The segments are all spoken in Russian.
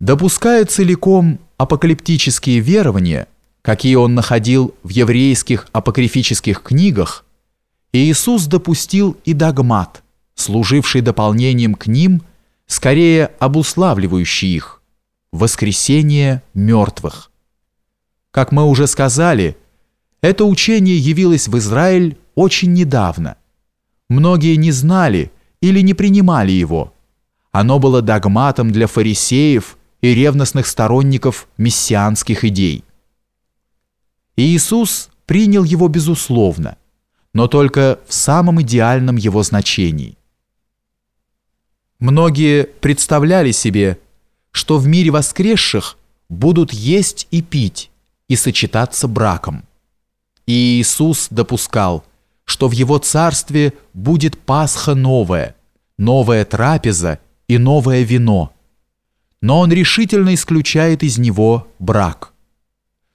Допуская целиком апокалиптические верования, какие он находил в еврейских апокрифических книгах, Иисус допустил и догмат, служивший дополнением к ним, скорее обуславливающий их – воскресение мертвых. Как мы уже сказали, это учение явилось в Израиль очень недавно. Многие не знали или не принимали его. Оно было догматом для фарисеев и ревностных сторонников мессианских идей. Иисус принял его безусловно, но только в самом идеальном его значении. Многие представляли себе, что в мире воскресших будут есть и пить и сочетаться браком. И Иисус допускал, что в его царстве будет Пасха новая, новая трапеза и новое вино – но он решительно исключает из него брак.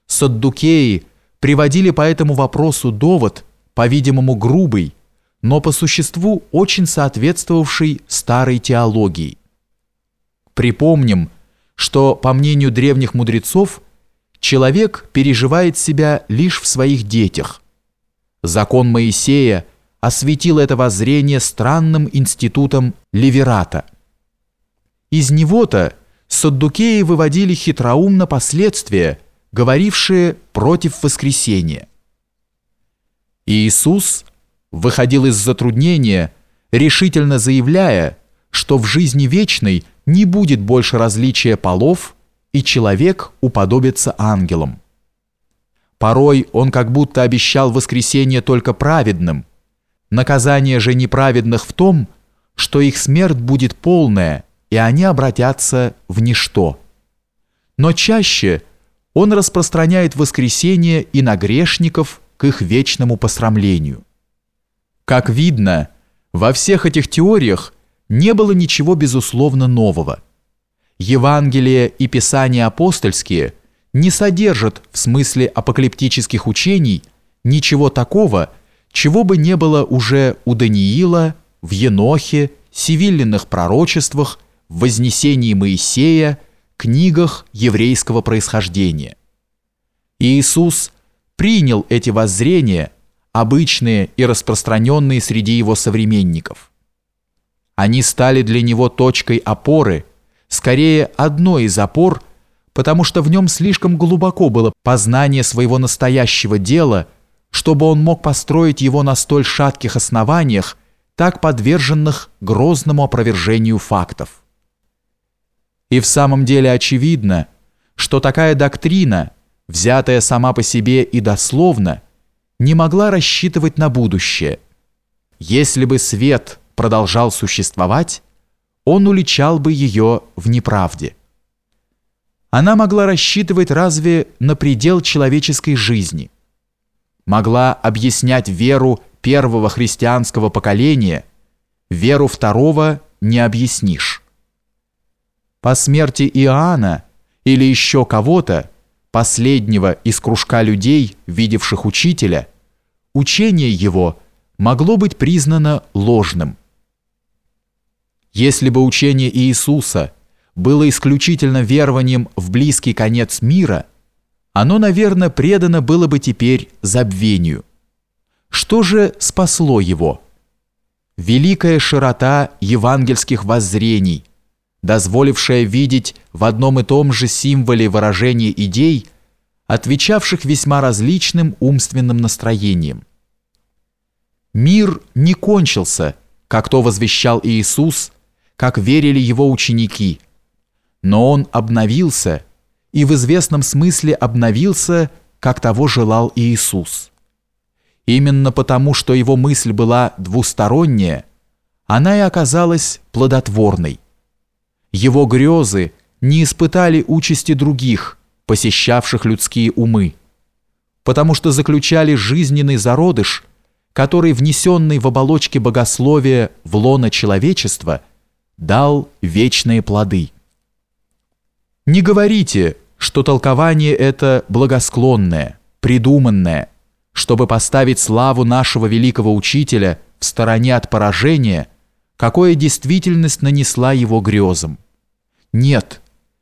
Саддукеи приводили по этому вопросу довод, по-видимому грубый, но по существу очень соответствовавший старой теологии. Припомним, что, по мнению древних мудрецов, человек переживает себя лишь в своих детях. Закон Моисея осветил это воззрение странным институтом Леверата. Из него-то саддукеи выводили хитроумно последствия, говорившие против воскресения. Иисус выходил из затруднения, решительно заявляя, что в жизни вечной не будет больше различия полов, и человек уподобится ангелам. Порой он как будто обещал воскресение только праведным. Наказание же неправедных в том, что их смерть будет полная – и они обратятся в ничто. Но чаще он распространяет воскресение и на грешников к их вечному посрамлению. Как видно, во всех этих теориях не было ничего безусловно нового. Евангелие и Писания апостольские не содержат в смысле апокалиптических учений ничего такого, чего бы не было уже у Даниила, в Енохе, Севиллиных пророчествах в Вознесении Моисея, книгах еврейского происхождения. Иисус принял эти воззрения, обычные и распространенные среди его современников. Они стали для него точкой опоры, скорее одной из опор, потому что в нем слишком глубоко было познание своего настоящего дела, чтобы он мог построить его на столь шатких основаниях, так подверженных грозному опровержению фактов. И в самом деле очевидно, что такая доктрина, взятая сама по себе и дословно, не могла рассчитывать на будущее. Если бы свет продолжал существовать, он уличал бы ее в неправде. Она могла рассчитывать разве на предел человеческой жизни? Могла объяснять веру первого христианского поколения, веру второго не объяснишь. По смерти Иоанна или еще кого-то, последнего из кружка людей, видевших учителя, учение его могло быть признано ложным. Если бы учение Иисуса было исключительно верованием в близкий конец мира, оно, наверное, предано было бы теперь забвению. Что же спасло его? Великая широта евангельских воззрений – дозволившая видеть в одном и том же символе выражение идей, отвечавших весьма различным умственным настроениям. Мир не кончился, как то возвещал Иисус, как верили его ученики, но он обновился и в известном смысле обновился, как того желал Иисус. Именно потому, что его мысль была двусторонняя, она и оказалась плодотворной. Его грезы не испытали участи других, посещавших людские умы, потому что заключали жизненный зародыш, который, внесенный в оболочке богословия в лоно человечества, дал вечные плоды. Не говорите, что толкование это благосклонное, придуманное, чтобы поставить славу нашего великого учителя в стороне от поражения, какое действительность нанесла его грезам. Нет,